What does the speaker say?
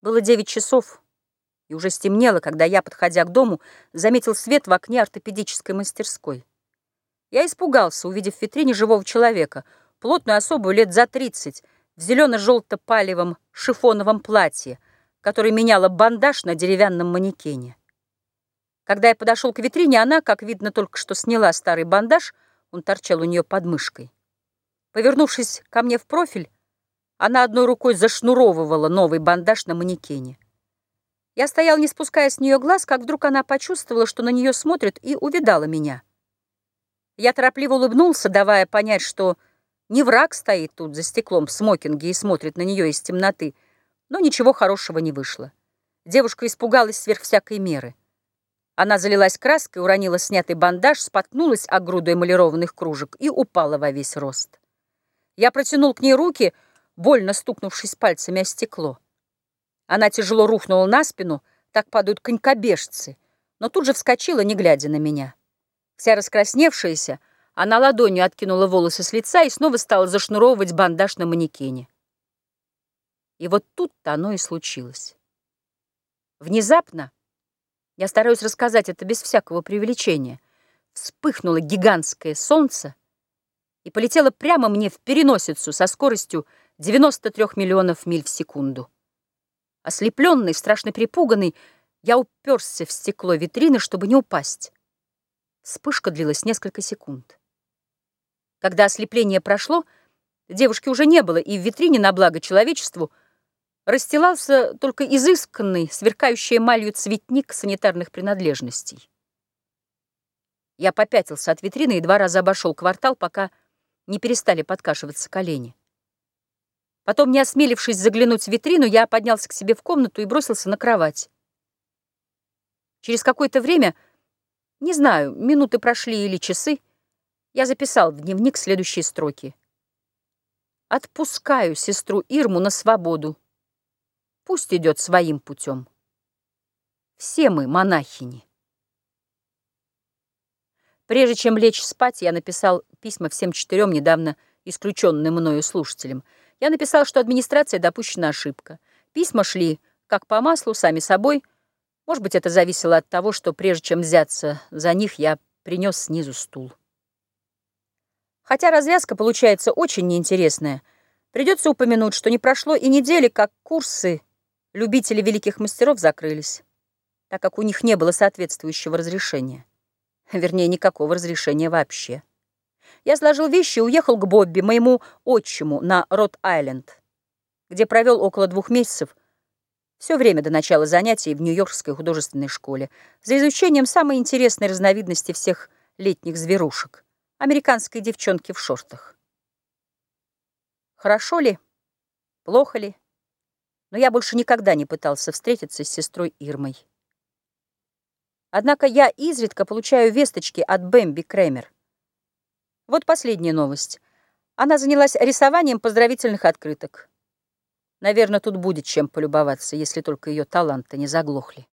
Было девять часов, и уже стемнело, когда я, подходя к дому, заметил свет в окне ортопедической мастерской. Я испугался, увидев в витрине живого человека, плотную особу лет за тридцать, в зелено-желто-палевом шифоновом платье, который меняла бандаж на деревянном манекене. Когда я подошел к витрине, она, как видно, только что сняла старый бандаж, он торчал у нее под мышкой. Повернувшись ко мне в профиль, она одной рукой зашнуровывала новый бандаж на манекене. Я стоял, не спуская с нее глаз, как вдруг она почувствовала, что на нее смотрит, и увидала меня. Я торопливо улыбнулся, давая понять, что не враг стоит тут за стеклом в смокинге и смотрит на нее из темноты, но ничего хорошего не вышло. Девушка испугалась сверх всякой меры. Она залилась краской, уронила снятый бандаж, споткнулась о груду эмалированных кружек и упала во весь рост. Я протянул к ней руки — больно стукнувшись пальцами о стекло. Она тяжело рухнула на спину, так падают конькобежцы, но тут же вскочила, не глядя на меня. Вся раскрасневшаяся, она ладонью откинула волосы с лица и снова стала зашнуровывать бандаж на манекене. И вот тут-то оно и случилось. Внезапно, я стараюсь рассказать это без всякого преувеличения, вспыхнуло гигантское солнце и полетело прямо мне в переносицу со скоростью 93 миллионов миль в секунду. Ослепленный, страшно перепуганный, я уперся в стекло витрины, чтобы не упасть. Вспышка длилась несколько секунд. Когда ослепление прошло, девушки уже не было, и в витрине на благо человечеству расстилался только изысканный, сверкающий эмалью цветник санитарных принадлежностей. Я попятился от витрины и два раза обошел квартал, пока не перестали подкашиваться колени. Потом, не осмелившись заглянуть в витрину, я поднялся к себе в комнату и бросился на кровать. Через какое-то время, не знаю, минуты прошли или часы, я записал в дневник следующие строки. «Отпускаю сестру Ирму на свободу. Пусть идет своим путем. Все мы монахини». Прежде чем лечь спать, я написал письма всем четырем недавно исключенным мною слушателям — я написал, что администрация допущена ошибка. Письма шли как по маслу, сами собой. Может быть, это зависело от того, что прежде чем взяться за них, я принес снизу стул. Хотя развязка получается очень неинтересная, придется упомянуть, что не прошло и недели, как курсы любителей великих мастеров закрылись, так как у них не было соответствующего разрешения. Вернее, никакого разрешения вообще. Я сложил вещи и уехал к Бобби, моему отчиму, на Рот-Айленд, где провел около двух месяцев, все время до начала занятий в Нью-Йоркской художественной школе, за изучением самой интересной разновидности всех летних зверушек — американской девчонки в шортах. Хорошо ли? Плохо ли? Но я больше никогда не пытался встретиться с сестрой Ирмой. Однако я изредка получаю весточки от Бэмби Кремер. Вот последняя новость. Она занялась рисованием поздравительных открыток. Наверное, тут будет чем полюбоваться, если только ее таланты не заглохли.